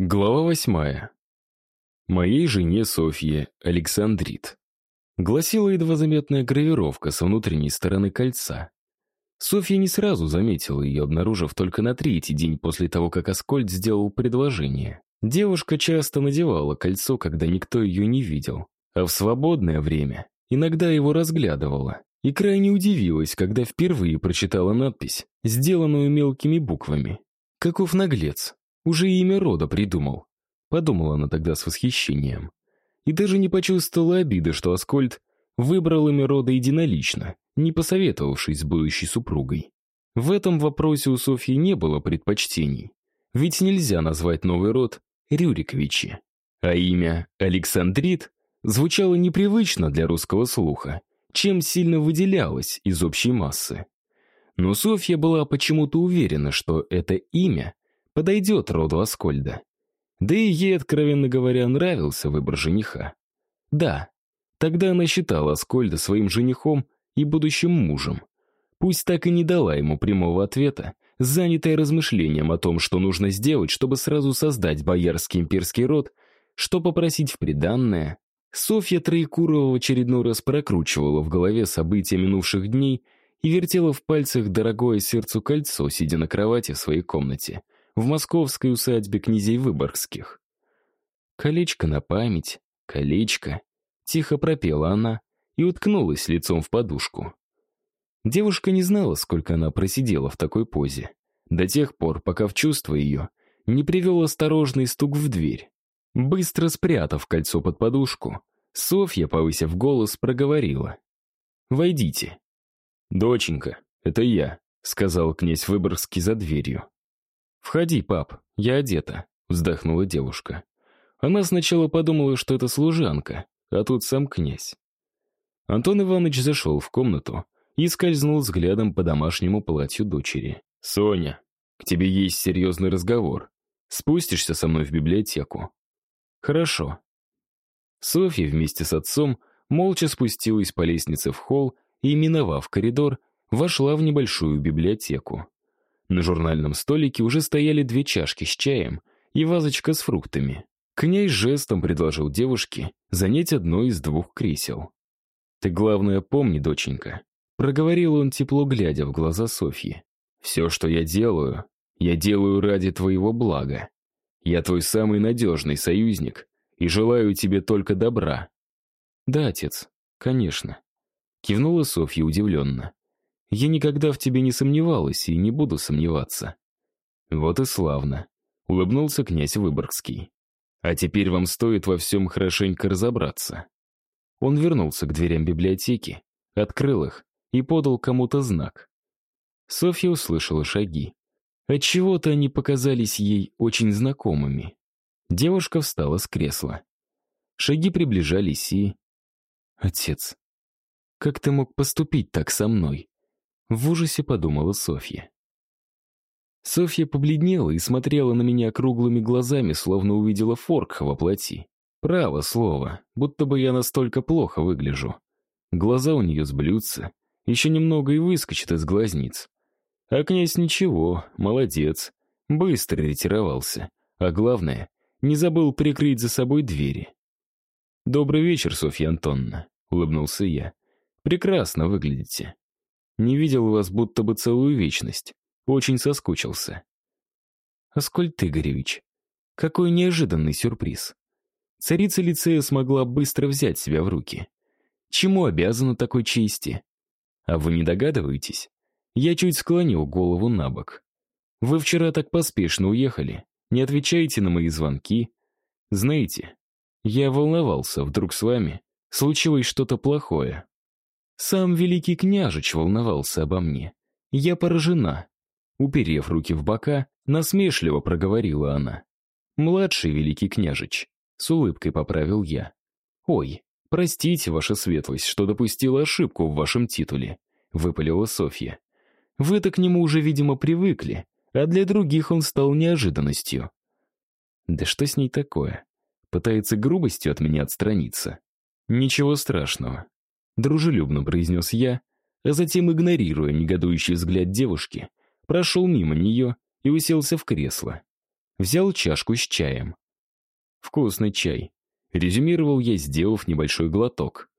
Глава восьмая. Моей жене Софье Александрит. Гласила едва заметная гравировка со внутренней стороны кольца. Софья не сразу заметила ее, обнаружив только на третий день после того, как Аскольд сделал предложение. Девушка часто надевала кольцо, когда никто ее не видел, а в свободное время иногда его разглядывала и крайне удивилась, когда впервые прочитала надпись, сделанную мелкими буквами. Каков наглец, уже имя рода придумал. Подумала она тогда с восхищением. И даже не почувствовала обиды, что Аскольд выбрал имя рода единолично, не посоветовавшись с будущей супругой. В этом вопросе у Софьи не было предпочтений. Ведь нельзя назвать новый род Рюриковичи. А имя Александрит звучало непривычно для русского слуха, чем сильно выделялось из общей массы. Но Софья была почему-то уверена, что это имя подойдет роду Аскольда. Да и ей, откровенно говоря, нравился выбор жениха. Да, тогда она считала Аскольда своим женихом и будущим мужем. Пусть так и не дала ему прямого ответа, занятая размышлением о том, что нужно сделать, чтобы сразу создать боярский имперский род, что попросить в приданное. Софья Троекурова в очередной раз прокручивала в голове события минувших дней и вертела в пальцах дорогое сердцу кольцо, сидя на кровати в своей комнате — в московской усадьбе князей Выборгских. «Колечко на память, колечко», — тихо пропела она и уткнулась лицом в подушку. Девушка не знала, сколько она просидела в такой позе, до тех пор, пока в чувство ее не привел осторожный стук в дверь. Быстро спрятав кольцо под подушку, Софья, повысив голос, проговорила. «Войдите». «Доченька, это я», — сказал князь Выборгский за дверью. «Входи, пап, я одета», — вздохнула девушка. Она сначала подумала, что это служанка, а тут сам князь. Антон Иванович зашел в комнату и скользнул взглядом по домашнему платью дочери. «Соня, к тебе есть серьезный разговор. Спустишься со мной в библиотеку?» «Хорошо». Софья вместе с отцом молча спустилась по лестнице в холл и, миновав коридор, вошла в небольшую библиотеку. На журнальном столике уже стояли две чашки с чаем и вазочка с фруктами. Князь жестом предложил девушке занять одно из двух кресел. «Ты, главное, помни, доченька», — проговорил он тепло, глядя в глаза Софьи. «Все, что я делаю, я делаю ради твоего блага. Я твой самый надежный союзник и желаю тебе только добра». «Да, отец, конечно», — кивнула Софья удивленно. Я никогда в тебе не сомневалась и не буду сомневаться». «Вот и славно», — улыбнулся князь Выборгский. «А теперь вам стоит во всем хорошенько разобраться». Он вернулся к дверям библиотеки, открыл их и подал кому-то знак. Софья услышала шаги. Отчего-то они показались ей очень знакомыми. Девушка встала с кресла. Шаги приближались и... «Отец, как ты мог поступить так со мной?» В ужасе подумала Софья. Софья побледнела и смотрела на меня круглыми глазами, словно увидела форкха во плоти. Право слово, будто бы я настолько плохо выгляжу. Глаза у нее сблются, еще немного и выскочит из глазниц. А князь ничего, молодец, быстро ретировался. А главное, не забыл прикрыть за собой двери. «Добрый вечер, Софья Антоновна», — улыбнулся я. «Прекрасно выглядите». Не видел вас будто бы целую вечность. Очень соскучился. Аскольд Игоревич, какой неожиданный сюрприз. Царица лицея смогла быстро взять себя в руки. Чему обязана такой чести? А вы не догадываетесь? Я чуть склонил голову на бок. Вы вчера так поспешно уехали, не отвечаете на мои звонки. Знаете, я волновался, вдруг с вами случилось что-то плохое. Сам великий княжич волновался обо мне. Я поражена. Уперев руки в бока, насмешливо проговорила она. «Младший великий княжич», — с улыбкой поправил я. «Ой, простите, ваша светлость, что допустила ошибку в вашем титуле», — выпалила Софья. «Вы-то к нему уже, видимо, привыкли, а для других он стал неожиданностью». «Да что с ней такое? Пытается грубостью от меня отстраниться?» «Ничего страшного. Дружелюбно произнес я, а затем, игнорируя негодующий взгляд девушки, прошел мимо нее и уселся в кресло. Взял чашку с чаем. «Вкусный чай», — резюмировал я, сделав небольшой глоток.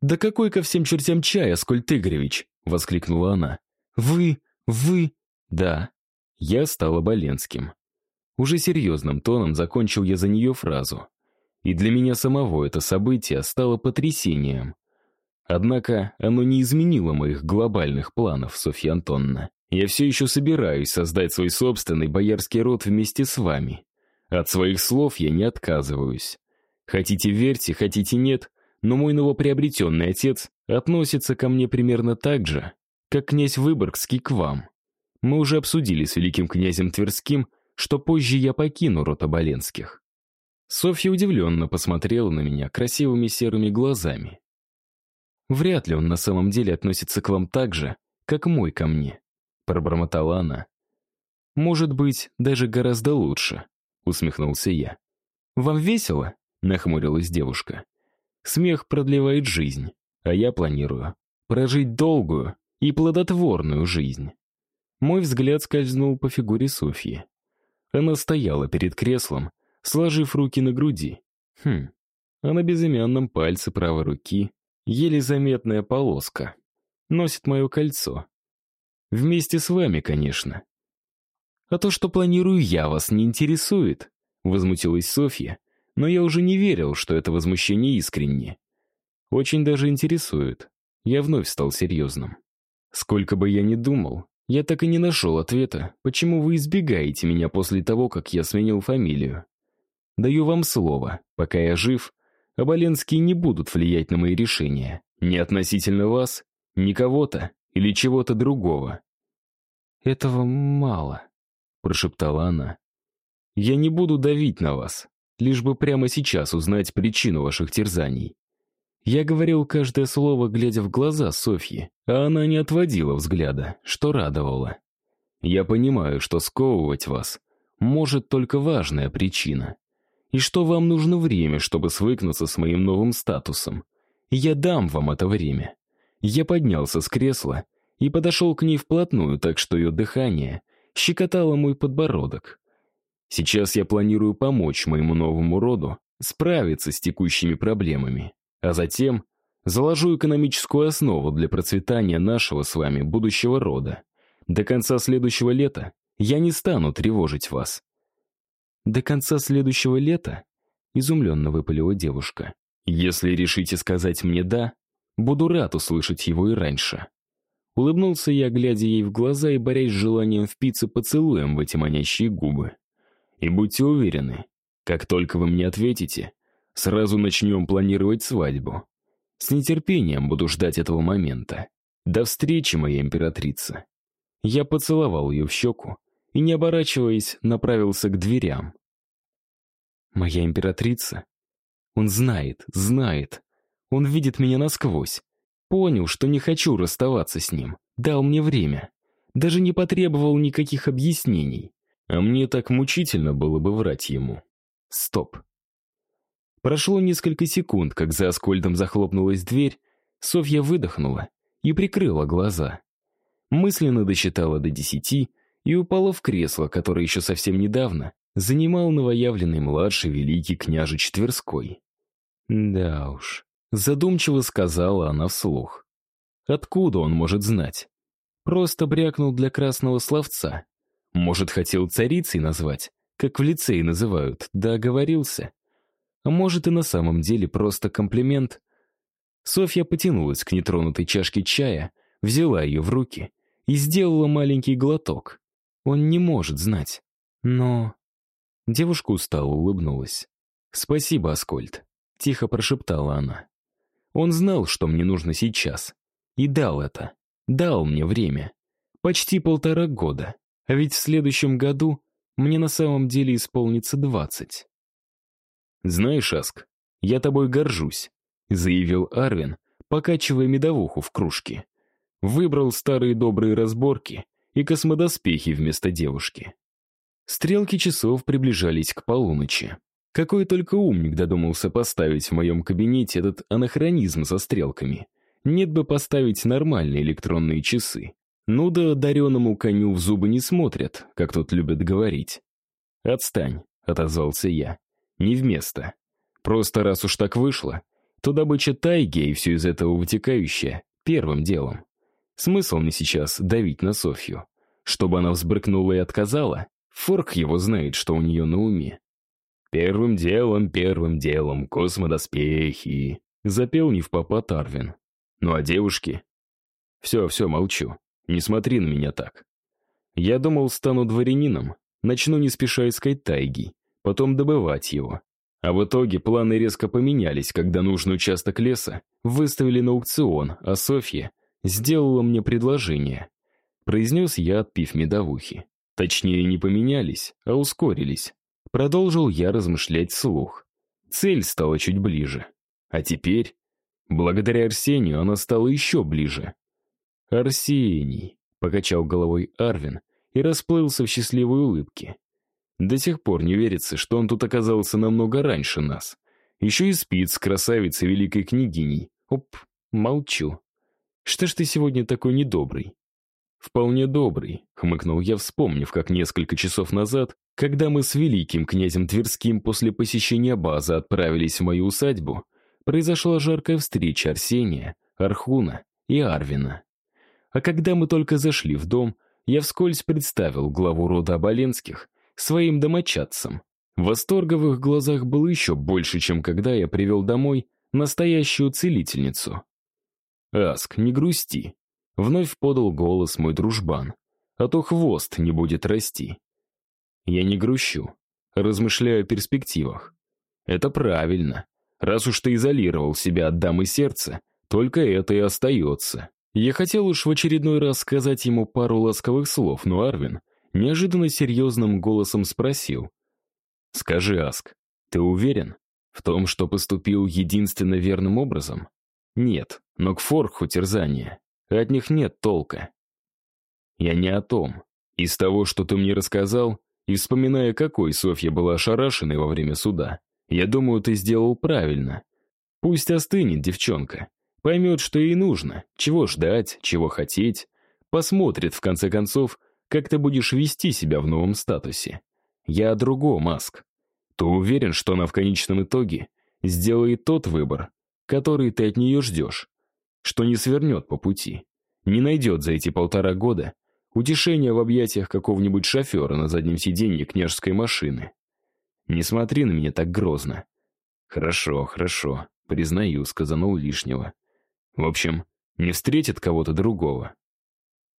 «Да какой ко всем чертям чай, Аскольд Игоревич!» — воскликнула она. «Вы... вы...» «Да». Я стал Оболенским. Уже серьезным тоном закончил я за нее фразу. И для меня самого это событие стало потрясением. Однако оно не изменило моих глобальных планов, Софья Антоновна. Я все еще собираюсь создать свой собственный боярский род вместе с вами. От своих слов я не отказываюсь. Хотите верьте, хотите нет, но мой новоприобретенный отец относится ко мне примерно так же, как князь Выборгский к вам. Мы уже обсудили с великим князем Тверским, что позже я покину род Оболенских. Софья удивленно посмотрела на меня красивыми серыми глазами. «Вряд ли он на самом деле относится к вам так же, как мой ко мне», пробормотала она. «Может быть, даже гораздо лучше», усмехнулся я. «Вам весело?» нахмурилась девушка. «Смех продлевает жизнь, а я планирую прожить долгую и плодотворную жизнь». Мой взгляд скользнул по фигуре Софьи. Она стояла перед креслом, сложив руки на груди. Хм, а на безымянном пальце правой руки еле заметная полоска. Носит мое кольцо. Вместе с вами, конечно. А то, что планирую я, вас не интересует, возмутилась Софья, но я уже не верил, что это возмущение искренне. Очень даже интересует. Я вновь стал серьезным. Сколько бы я ни думал, я так и не нашел ответа, почему вы избегаете меня после того, как я сменил фамилию. Даю вам слово, пока я жив, Оболенские не будут влиять на мои решения. Ни относительно вас, ни кого-то или чего-то другого. «Этого мало», — прошептала она. «Я не буду давить на вас, лишь бы прямо сейчас узнать причину ваших терзаний». Я говорил каждое слово, глядя в глаза Софьи, а она не отводила взгляда, что радовало. «Я понимаю, что сковывать вас может только важная причина и что вам нужно время, чтобы свыкнуться с моим новым статусом. Я дам вам это время. Я поднялся с кресла и подошел к ней вплотную, так что ее дыхание щекотало мой подбородок. Сейчас я планирую помочь моему новому роду справиться с текущими проблемами, а затем заложу экономическую основу для процветания нашего с вами будущего рода. До конца следующего лета я не стану тревожить вас. До конца следующего лета? Изумленно выпалила девушка. Если решите сказать мне «да», буду рад услышать его и раньше. Улыбнулся я, глядя ей в глаза и борясь с желанием впиться поцелуем в эти манящие губы. И будьте уверены, как только вы мне ответите, сразу начнем планировать свадьбу. С нетерпением буду ждать этого момента. До встречи, моя императрица. Я поцеловал ее в щеку, и, не оборачиваясь, направился к дверям. «Моя императрица? Он знает, знает. Он видит меня насквозь. Понял, что не хочу расставаться с ним. Дал мне время. Даже не потребовал никаких объяснений. А мне так мучительно было бы врать ему. Стоп. Прошло несколько секунд, как за Аскольдом захлопнулась дверь, Софья выдохнула и прикрыла глаза. Мысленно досчитала до десяти и упала в кресло, которое еще совсем недавно занимал новоявленный младший великий княжич Тверской. Да уж, задумчиво сказала она вслух. Откуда он может знать? Просто брякнул для красного словца. Может, хотел царицей назвать, как в лицее называют, да оговорился. А может, и на самом деле просто комплимент. Софья потянулась к нетронутой чашке чая, взяла ее в руки и сделала маленький глоток. Он не может знать. Но... Девушка устало улыбнулась. «Спасибо, Аскольд», — тихо прошептала она. Он знал, что мне нужно сейчас. И дал это. Дал мне время. Почти полтора года. А ведь в следующем году мне на самом деле исполнится двадцать. «Знаешь, Аск, я тобой горжусь», — заявил Арвин, покачивая медовуху в кружке. Выбрал старые добрые разборки и космодоспехи вместо девушки. Стрелки часов приближались к полуночи. Какой только умник додумался поставить в моем кабинете этот анахронизм со стрелками. Нет бы поставить нормальные электронные часы. Ну да дареному коню в зубы не смотрят, как тут любят говорить. «Отстань», — отозвался я. «Не вместо. Просто раз уж так вышло, то добыча тайги и все из этого вытекающее первым делом. Смысл мне сейчас давить на Софью. Чтобы она взбрыкнула и отказала, Форк его знает, что у нее на уме. «Первым делом, первым делом, космодоспехи», — запел не в попа Тарвин. «Ну а девушки?» «Все, все, молчу. Не смотри на меня так. Я думал, стану дворянином, начну не спеша искать тайги, потом добывать его. А в итоге планы резко поменялись, когда нужный участок леса выставили на аукцион, а Софья сделала мне предложение. Произнес я, отпив медовухи. Точнее, не поменялись, а ускорились. Продолжил я размышлять вслух. Цель стала чуть ближе. А теперь, благодаря Арсению, она стала еще ближе. «Арсений», — покачал головой Арвин и расплылся в счастливой улыбке. До сих пор не верится, что он тут оказался намного раньше нас. Еще и спит с красавицей великой княгиней. Оп, молчу. Что ж ты сегодня такой недобрый? «Вполне добрый», — хмыкнул я, вспомнив, как несколько часов назад, когда мы с великим князем Тверским после посещения базы отправились в мою усадьбу, произошла жаркая встреча Арсения, Архуна и Арвина. А когда мы только зашли в дом, я вскользь представил главу рода Оболенских своим домочадцам. Восторга в их глазах было еще больше, чем когда я привел домой настоящую целительницу. «Аск, не грусти», — вновь подал голос мой дружбан, «а то хвост не будет расти». Я не грущу, размышляю о перспективах. Это правильно. Раз уж ты изолировал себя от дамы сердца, только это и остается. Я хотел уж в очередной раз сказать ему пару ласковых слов, но Арвин неожиданно серьезным голосом спросил. «Скажи, Аск, ты уверен в том, что поступил единственно верным образом?» «Нет, но к Форху терзания. От них нет толка». «Я не о том. Из того, что ты мне рассказал, и вспоминая, какой Софья была ошарашенной во время суда, я думаю, ты сделал правильно. Пусть остынет девчонка, поймет, что ей нужно, чего ждать, чего хотеть, посмотрит, в конце концов, как ты будешь вести себя в новом статусе. Я о другом, Маск. Ты уверен, что она в конечном итоге сделает тот выбор, который ты от нее ждешь, что не свернет по пути, не найдет за эти полтора года утешения в объятиях какого-нибудь шофера на заднем сиденье княжеской машины. Не смотри на меня так грозно. Хорошо, хорошо, признаю, сказанул лишнего. В общем, не встретит кого-то другого.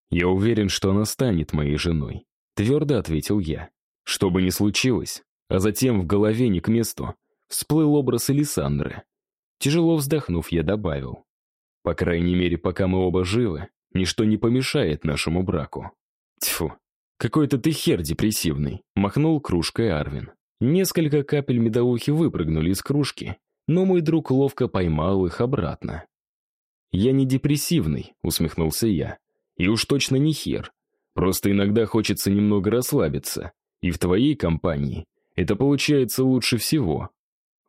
«Я уверен, что она станет моей женой», — твердо ответил я. Что бы ни случилось, а затем в голове не к месту всплыл образ Элисандры. Тяжело вздохнув, я добавил. По крайней мере, пока мы оба живы, ничто не помешает нашему браку. Тьфу, какой-то ты хер депрессивный, махнул кружкой Арвин. Несколько капель медовухи выпрыгнули из кружки, но мой друг ловко поймал их обратно. «Я не депрессивный», — усмехнулся я. И уж точно не хер. Просто иногда хочется немного расслабиться. И в твоей компании это получается лучше всего.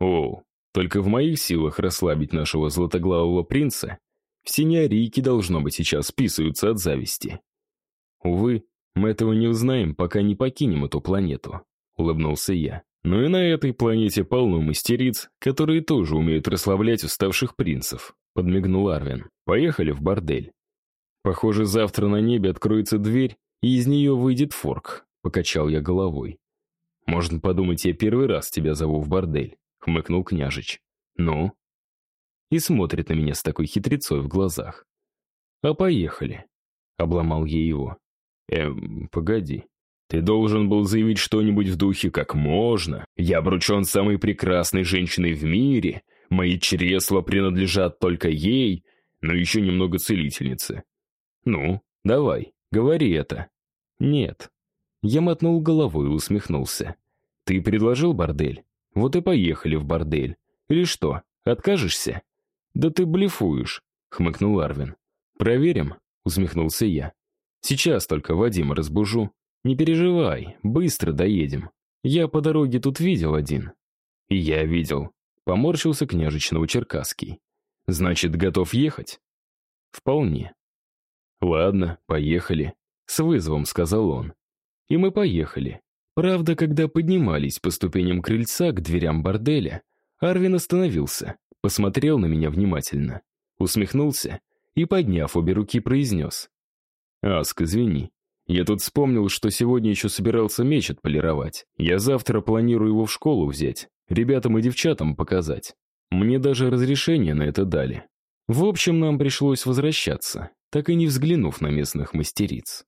О, только в моих силах расслабить нашего златоглавого принца. Все неарийки, должно быть, сейчас списываются от зависти. Увы, мы этого не узнаем, пока не покинем эту планету, улыбнулся я. Но и на этой планете полно мастериц, которые тоже умеют расслаблять уставших принцев, подмигнул Арвин. Поехали в бордель. Похоже, завтра на небе откроется дверь, и из нее выйдет форк, покачал я головой. Можно подумать, я первый раз тебя зову в бордель, хмыкнул княжич. Ну? И смотрит на меня с такой хитрецой в глазах. А поехали. Обломал я его. Эм, погоди. Ты должен был заявить что-нибудь в духе «как можно», «я обручен самой прекрасной женщиной в мире», «мои чресла принадлежат только ей», но еще немного целительницы. «Ну, давай, говори это». «Нет». Я мотнул головой и усмехнулся. «Ты предложил бордель? Вот и поехали в бордель. Или что, откажешься?» «Да ты блефуешь», — хмыкнул Арвин. «Проверим», — усмехнулся я. «Сейчас только Вадима разбужу. Не переживай, быстро доедем. Я по дороге тут видел один». «И я видел», — поморщился княжич Новочеркасский. «Значит, готов ехать?» «Вполне». «Ладно, поехали», — с вызовом сказал он. И мы поехали. Правда, когда поднимались по ступеням крыльца к дверям борделя, Арвин остановился, посмотрел на меня внимательно, усмехнулся и, подняв обе руки, произнес. «Аск, извини. Я тут вспомнил, что сегодня еще собирался меч отполировать. Я завтра планирую его в школу взять, ребятам и девчатам показать. Мне даже разрешение на это дали. В общем, нам пришлось возвращаться, так и не взглянув на местных мастериц.